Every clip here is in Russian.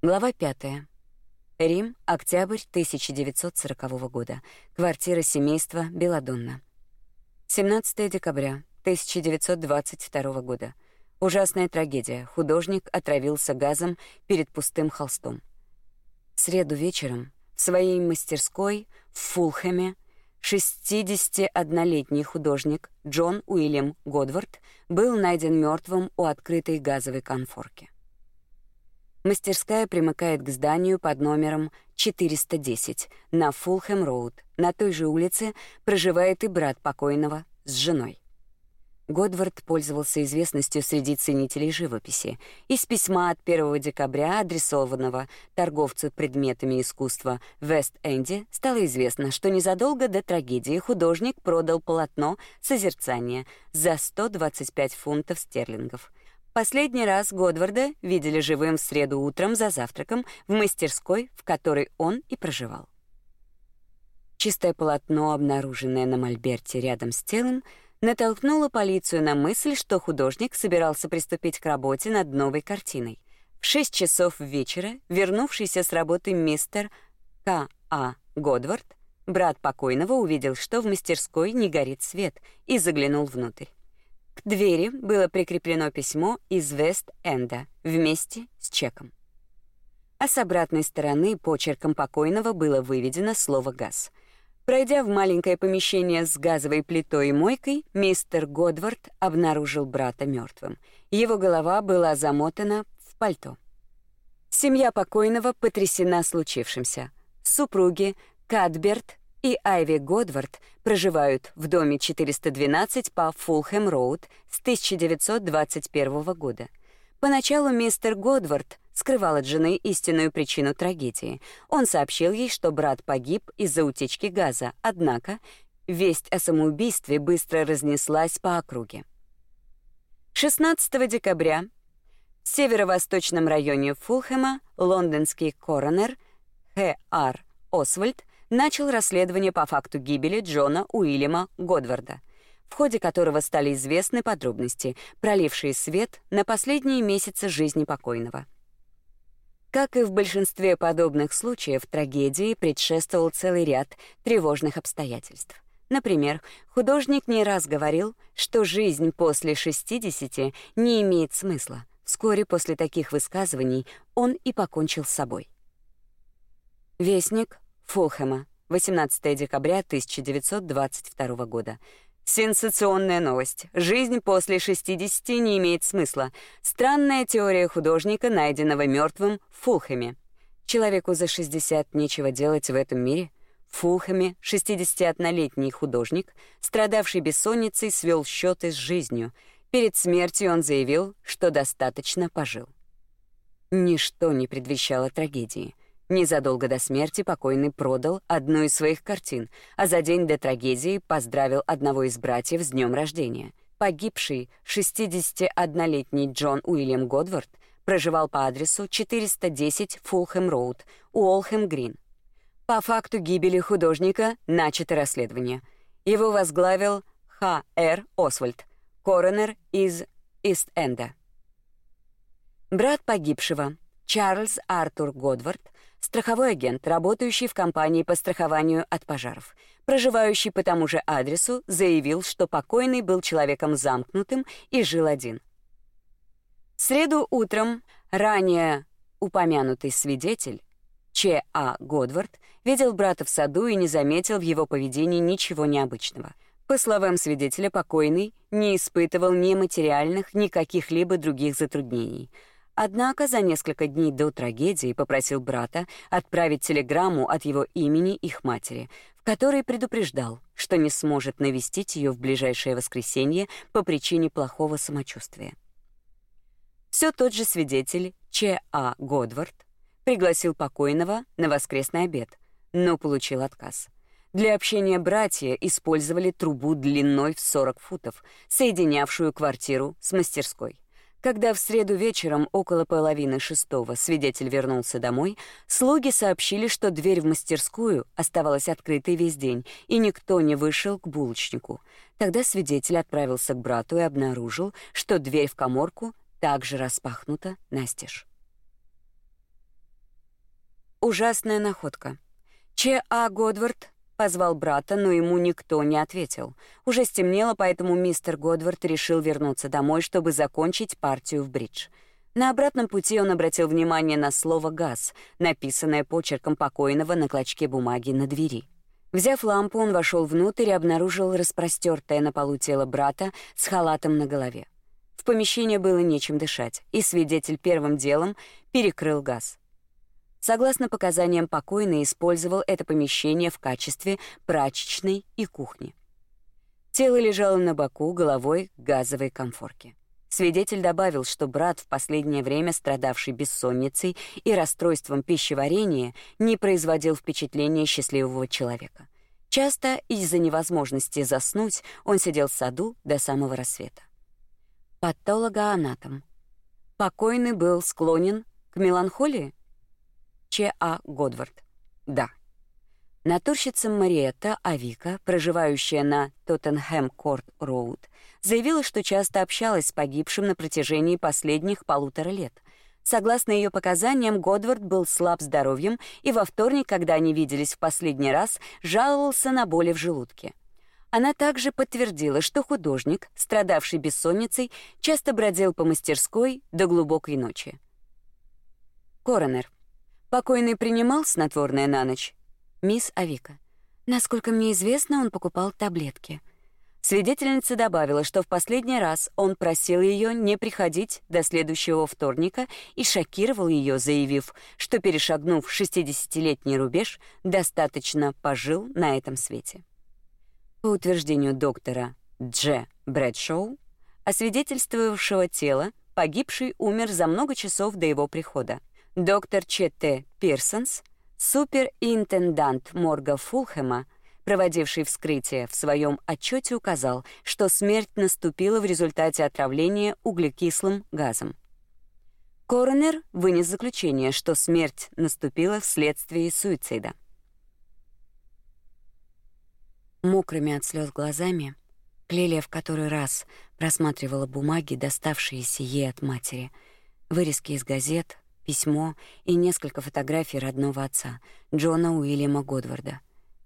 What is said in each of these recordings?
Глава 5. Рим, октябрь 1940 года. Квартира семейства Беладонна. 17 декабря 1922 года. Ужасная трагедия. Художник отравился газом перед пустым холстом. В среду вечером в своей мастерской в Фулхэме 61-летний художник Джон Уильям Годвард был найден мертвым у открытой газовой конфорки. Мастерская примыкает к зданию под номером 410 на Фулхэм-роуд. На той же улице проживает и брат покойного с женой. Годвард пользовался известностью среди ценителей живописи. Из письма от 1 декабря, адресованного торговцу предметами искусства в Вест-Энде, стало известно, что незадолго до трагедии художник продал полотно «Созерцание» за 125 фунтов стерлингов. Последний раз Годварда видели живым в среду утром за завтраком в мастерской, в которой он и проживал. Чистое полотно, обнаруженное на мольберте рядом с телом, натолкнуло полицию на мысль, что художник собирался приступить к работе над новой картиной. В 6 часов вечера вернувшийся с работы мистер К. А. Годвард, брат покойного, увидел, что в мастерской не горит свет, и заглянул внутрь. К двери было прикреплено письмо из Вест-Энда вместе с чеком. А с обратной стороны почерком покойного было выведено слово «газ». Пройдя в маленькое помещение с газовой плитой и мойкой, мистер Годвард обнаружил брата мертвым. Его голова была замотана в пальто. Семья покойного потрясена случившимся. Супруги Кадберт и Айви Годвард проживают в доме 412 по Фулхэм-роуд с 1921 года. Поначалу мистер Годвард скрывал от жены истинную причину трагедии. Он сообщил ей, что брат погиб из-за утечки газа, однако весть о самоубийстве быстро разнеслась по округе. 16 декабря в северо-восточном районе Фулхэма лондонский коронер Х.Р. Освальд начал расследование по факту гибели Джона Уильяма Годварда, в ходе которого стали известны подробности, пролившие свет на последние месяцы жизни покойного. Как и в большинстве подобных случаев, трагедии предшествовал целый ряд тревожных обстоятельств. Например, художник не раз говорил, что жизнь после 60 не имеет смысла. Вскоре после таких высказываний он и покончил с собой. Вестник Фулхэма, 18 декабря 1922 года. Сенсационная новость. Жизнь после 60 не имеет смысла. Странная теория художника, найденного мертвым в Фулхэме. Человеку за 60 нечего делать в этом мире. В Фулхэме 61-летний художник, страдавший бессонницей, свел счеты с жизнью. Перед смертью он заявил, что достаточно пожил. Ничто не предвещало трагедии. Незадолго до смерти покойный продал одну из своих картин, а за день до трагедии поздравил одного из братьев с днем рождения. Погибший 61-летний Джон Уильям Годвард проживал по адресу 410 Фулхэм-роуд, Уолхэм-грин. По факту гибели художника начато расследование. Его возглавил Х.Р. Освальд, коронер из Ист-Энда. Брат погибшего, Чарльз Артур Годвард, страховой агент, работающий в компании по страхованию от пожаров, проживающий по тому же адресу, заявил, что покойный был человеком замкнутым и жил один. В среду утром ранее упомянутый свидетель Ч. А. Годвард видел брата в саду и не заметил в его поведении ничего необычного. По словам свидетеля, покойный не испытывал ни материальных, ни каких-либо других затруднений — Однако за несколько дней до трагедии попросил брата отправить телеграмму от его имени их матери, в которой предупреждал, что не сможет навестить ее в ближайшее воскресенье по причине плохого самочувствия. Все тот же свидетель Ч. А. Годвард пригласил покойного на воскресный обед, но получил отказ. Для общения братья использовали трубу длиной в 40 футов, соединявшую квартиру с мастерской. Когда в среду вечером около половины шестого свидетель вернулся домой, слуги сообщили, что дверь в мастерскую оставалась открытой весь день, и никто не вышел к булочнику. Тогда свидетель отправился к брату и обнаружил, что дверь в каморку также распахнута настежь. ужасная находка. Че А. Годвард позвал брата, но ему никто не ответил. Уже стемнело, поэтому мистер Годвард решил вернуться домой, чтобы закончить партию в бридж. На обратном пути он обратил внимание на слово «газ», написанное почерком покойного на клочке бумаги на двери. Взяв лампу, он вошел внутрь и обнаружил распростертое на полу тело брата с халатом на голове. В помещении было нечем дышать, и свидетель первым делом перекрыл газ. Согласно показаниям покойный, использовал это помещение в качестве прачечной и кухни. Тело лежало на боку, головой к газовой конфорке. Свидетель добавил, что брат, в последнее время страдавший бессонницей и расстройством пищеварения, не производил впечатления счастливого человека. Часто из-за невозможности заснуть он сидел в саду до самого рассвета. Патологоанатом. Покойный был склонен к меланхолии? Ч. А. Годвард. Да. Натурщица Мариетта Авика, проживающая на Тоттенхэм-Корт-Роуд, заявила, что часто общалась с погибшим на протяжении последних полутора лет. Согласно ее показаниям, Годвард был слаб здоровьем и во вторник, когда они виделись в последний раз, жаловался на боли в желудке. Она также подтвердила, что художник, страдавший бессонницей, часто бродил по мастерской до глубокой ночи. Коронер. Покойный принимал снотворное на ночь? Мисс Авика. Насколько мне известно, он покупал таблетки. Свидетельница добавила, что в последний раз он просил ее не приходить до следующего вторника и шокировал ее, заявив, что перешагнув 60-летний рубеж, достаточно пожил на этом свете. По утверждению доктора Дж. Брэдшоу, освидетельствовавшего тело, погибший умер за много часов до его прихода. Доктор Ч.Т. Пирсонс, суперинтендант морга Фулхэма, проводивший вскрытие, в своем отчете указал, что смерть наступила в результате отравления углекислым газом. Коронер вынес заключение, что смерть наступила вследствие суицида. Мокрыми от слез глазами Клелия в который раз просматривала бумаги, доставшиеся ей от матери, вырезки из газет, письмо и несколько фотографий родного отца, Джона Уильяма Годварда.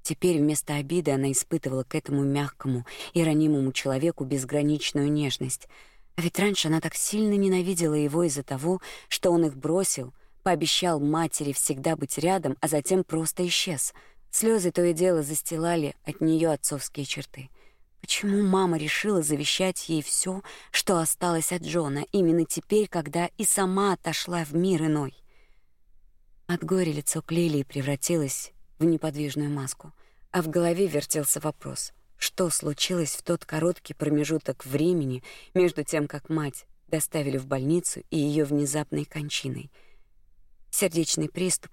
Теперь вместо обиды она испытывала к этому мягкому и ранимому человеку безграничную нежность. А ведь раньше она так сильно ненавидела его из-за того, что он их бросил, пообещал матери всегда быть рядом, а затем просто исчез. Слезы то и дело застилали от нее отцовские черты. Почему мама решила завещать ей все, что осталось от Джона, именно теперь, когда и сама отошла в мир иной? От горя лицо Клелии превратилось в неподвижную маску, а в голове вертелся вопрос: что случилось в тот короткий промежуток времени между тем, как мать доставили в больницу и ее внезапной кончиной? Сердечный приступ.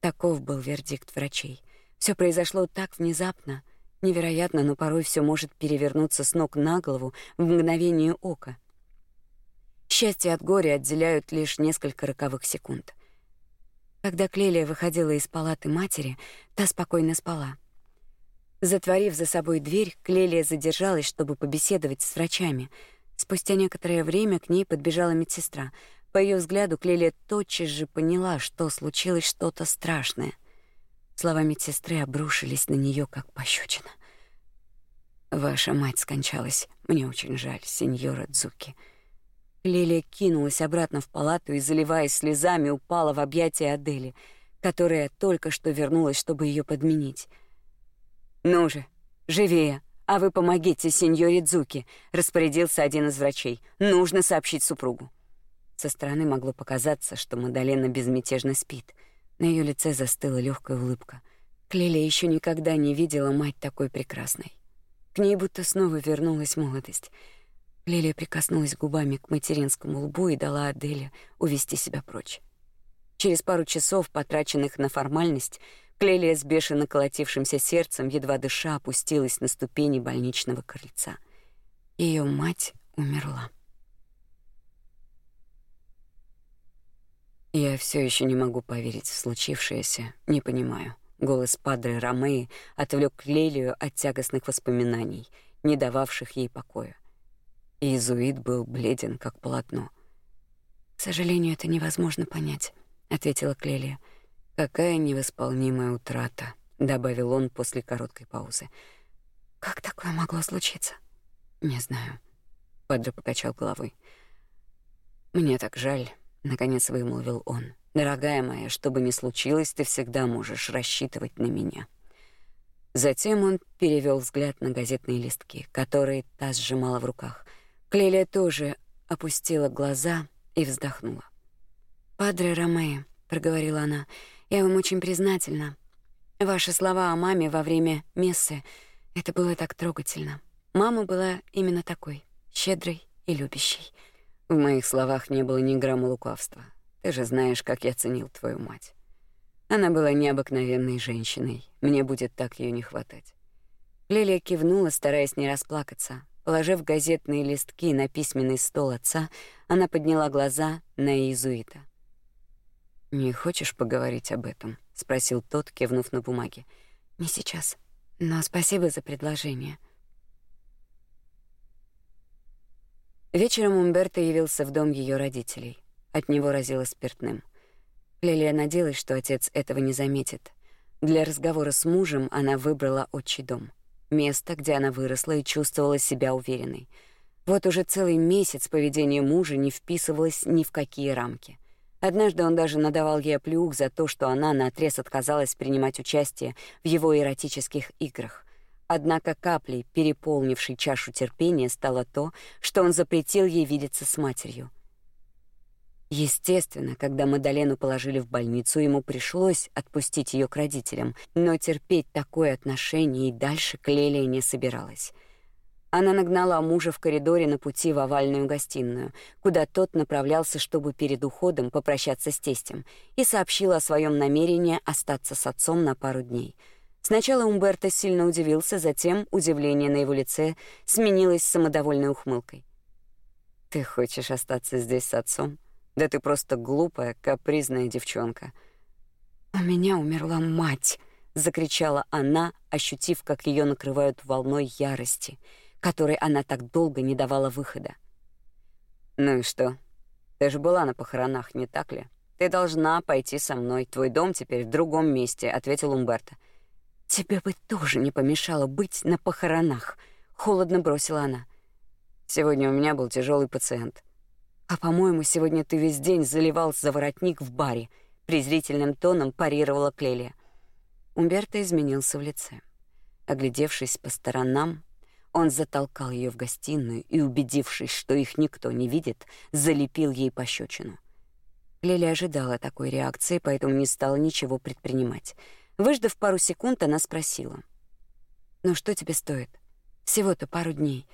Таков был вердикт врачей. Все произошло так внезапно, Невероятно, но порой все может перевернуться с ног на голову в мгновение ока. Счастье от горя отделяют лишь несколько роковых секунд. Когда Клелия выходила из палаты матери, та спокойно спала. Затворив за собой дверь, Клелия задержалась, чтобы побеседовать с врачами. Спустя некоторое время к ней подбежала медсестра. По ее взгляду Клелия тотчас же поняла, что случилось что-то страшное — Слова медсестры обрушились на нее как пощечина. Ваша мать скончалась. Мне очень жаль, сеньора Дзуки. Лилия кинулась обратно в палату и, заливаясь слезами, упала в объятия Адели, которая только что вернулась, чтобы ее подменить. «Ну же, живее, а вы помогите сеньоре Дзуки», — распорядился один из врачей. «Нужно сообщить супругу». Со стороны могло показаться, что Мадалена безмятежно спит — на ее лице застыла легкая улыбка. Клеля еще никогда не видела мать такой прекрасной. К ней будто снова вернулась молодость. Лилия прикоснулась губами к материнскому лбу и дала Аделе увести себя прочь. Через пару часов, потраченных на формальность, Клелия с бешено колотившимся сердцем, едва дыша, опустилась на ступени больничного крыльца. Ее мать умерла. Я все еще не могу поверить в случившееся, не понимаю. Голос падре Ромеи отвлек Лелию от тягостных воспоминаний, не дававших ей покоя. Иезуит был бледен, как полотно. «К сожалению, это невозможно понять», — ответила Клелия. Какая невосполнимая утрата, добавил он после короткой паузы. Как такое могло случиться? Не знаю. Падре покачал головой. Мне так жаль, наконец вымолвил он. Дорогая моя, что бы ни случилось, ты всегда можешь рассчитывать на меня. Затем он перевел взгляд на газетные листки, которые та сжимала в руках. Клелия тоже опустила глаза и вздохнула. «Падре Ромео», — проговорила она, — «я вам очень признательна. Ваши слова о маме во время мессы — это было так трогательно. Мама была именно такой, щедрой и любящей». В моих словах не было ни грамма лукавства. Ты же знаешь, как я ценил твою мать. Она была необыкновенной женщиной. Мне будет так ее не хватать. Лилия кивнула, стараясь не расплакаться. Положив газетные листки на письменный стол отца, она подняла глаза на иезуита. «Не хочешь поговорить об этом?» — спросил тот, кивнув на бумаге. «Не сейчас. Но спасибо за предложение». Вечером Умберто явился в дом ее родителей. От него разило спиртным. Лилия надеялась, что отец этого не заметит. Для разговора с мужем она выбрала отчий дом. Место, где она выросла и чувствовала себя уверенной. Вот уже целый месяц поведение мужа не вписывалось ни в какие рамки. Однажды он даже надавал ей оплеух за то, что она наотрез отказалась принимать участие в его эротических играх. Однако каплей, переполнившей чашу терпения, стало то, что он запретил ей видеться с матерью — Естественно, когда Мадалену положили в больницу, ему пришлось отпустить ее к родителям, но терпеть такое отношение и дальше Клелия не собиралась. Она нагнала мужа в коридоре на пути в овальную гостиную, куда тот направлялся, чтобы перед уходом попрощаться с тестем, и сообщила о своем намерении остаться с отцом на пару дней. Сначала Умберто сильно удивился, затем удивление на его лице сменилось самодовольной ухмылкой. «Ты хочешь остаться здесь с отцом?» Да ты просто глупая, капризная девчонка. У меня умерла мать, закричала она, ощутив, как ее накрывают волной ярости, которой она так долго не давала выхода. Ну и что? Ты же была на похоронах, не так ли? Ты должна пойти со мной. Твой дом теперь в другом месте, ответил Умберто. Тебе бы тоже не помешало быть на похоронах, холодно бросила она. Сегодня у меня был тяжелый пациент. А по-моему, сегодня ты весь день заливал за воротник в баре, презрительным тоном парировала Клелия. Умберто изменился в лице. Оглядевшись по сторонам, он затолкал ее в гостиную и, убедившись, что их никто не видит, залепил ей пощечину. Лили ожидала такой реакции, поэтому не стала ничего предпринимать. Выждав пару секунд, она спросила: "Ну что тебе стоит? Всего-то пару дней.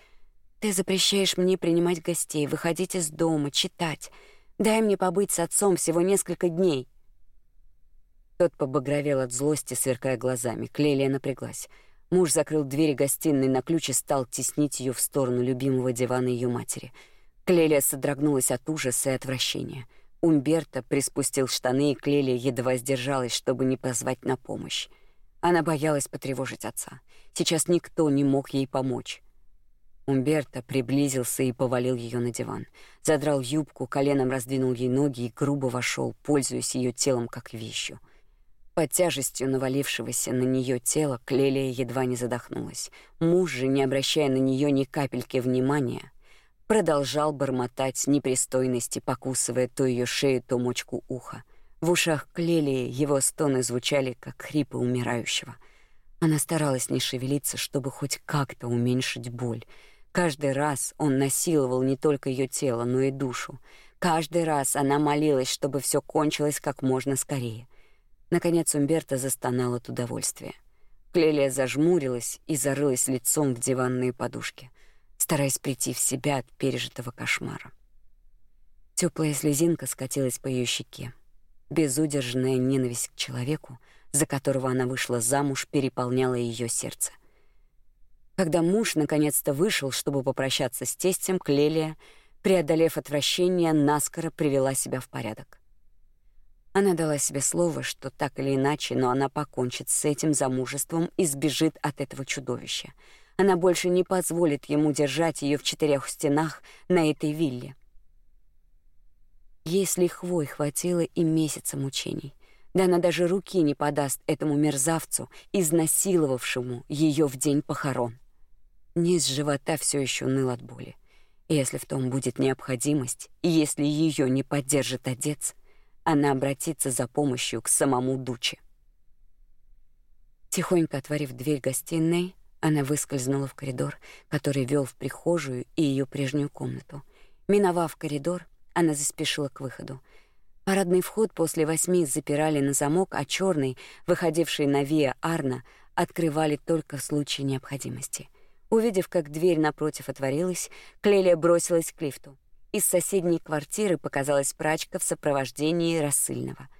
Ты запрещаешь мне принимать гостей, выходить из дома, читать. Дай мне побыть с отцом всего несколько дней. Тот побагровел от злости, сверкая глазами. Клелия напряглась. Муж закрыл двери гостиной на ключ и стал теснить ее в сторону любимого дивана ее матери. Клелия содрогнулась от ужаса и отвращения. Умберто приспустил штаны, и Клелия едва сдержалась, чтобы не позвать на помощь. Она боялась потревожить отца. Сейчас никто не мог ей помочь. Умберто приблизился и повалил ее на диван. Задрал юбку, коленом раздвинул ей ноги и грубо вошел, пользуясь ее телом как вещью. Под тяжестью навалившегося на нее тела Клелия едва не задохнулась. Муж же, не обращая на нее ни капельки внимания, продолжал бормотать непристойности, покусывая то ее шею, то мочку уха. В ушах Клелии его стоны звучали, как хрипы умирающего. Она старалась не шевелиться, чтобы хоть как-то уменьшить боль — Каждый раз он насиловал не только ее тело, но и душу. Каждый раз она молилась, чтобы все кончилось как можно скорее. Наконец Умберто застонал от удовольствия. Клелия зажмурилась и зарылась лицом в диванные подушки, стараясь прийти в себя от пережитого кошмара. Теплая слезинка скатилась по ее щеке. Безудержная ненависть к человеку, за которого она вышла замуж, переполняла ее сердце. Когда муж наконец-то вышел, чтобы попрощаться с тестем, Клелия, преодолев отвращение, наскоро привела себя в порядок. Она дала себе слово, что так или иначе, но она покончит с этим замужеством и сбежит от этого чудовища. Она больше не позволит ему держать ее в четырех стенах на этой вилле. Ей с лихвой хватило и месяца мучений. Да она даже руки не подаст этому мерзавцу, изнасиловавшему ее в день похорон. Низ живота все еще ныл от боли. Если в том будет необходимость, и если ее не поддержит отец, она обратится за помощью к самому Дуче. Тихонько отворив дверь гостиной, она выскользнула в коридор, который вел в прихожую и ее прежнюю комнату. Миновав коридор, она заспешила к выходу. Парадный вход после восьми запирали на замок, а черный, выходивший на Виа Арна, открывали только в случае необходимости. Увидев, как дверь напротив отворилась, Клелия бросилась к лифту. Из соседней квартиры показалась прачка в сопровождении рассыльного.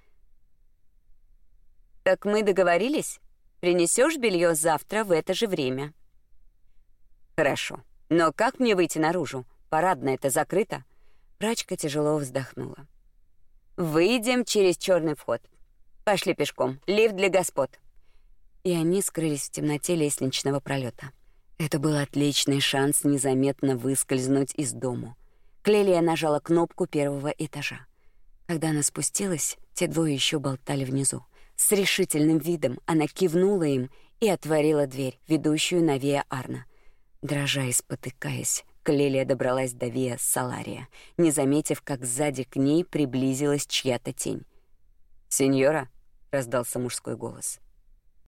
«Так мы договорились? Принесешь белье завтра в это же время?» «Хорошо. Но как мне выйти наружу? Парадная-то закрыта». Прачка тяжело вздохнула. Выйдем через черный вход. Пошли пешком. Лифт для господ. И они скрылись в темноте лестничного пролета. Это был отличный шанс незаметно выскользнуть из дому. Клелия нажала кнопку первого этажа. Когда она спустилась, те двое еще болтали внизу. С решительным видом она кивнула им и отворила дверь, ведущую на Виа Арна. Дрожа и спотыкаясь, Клелия добралась до Виа Салария, не заметив, как сзади к ней приблизилась чья-то тень. «Сеньора», — раздался мужской голос.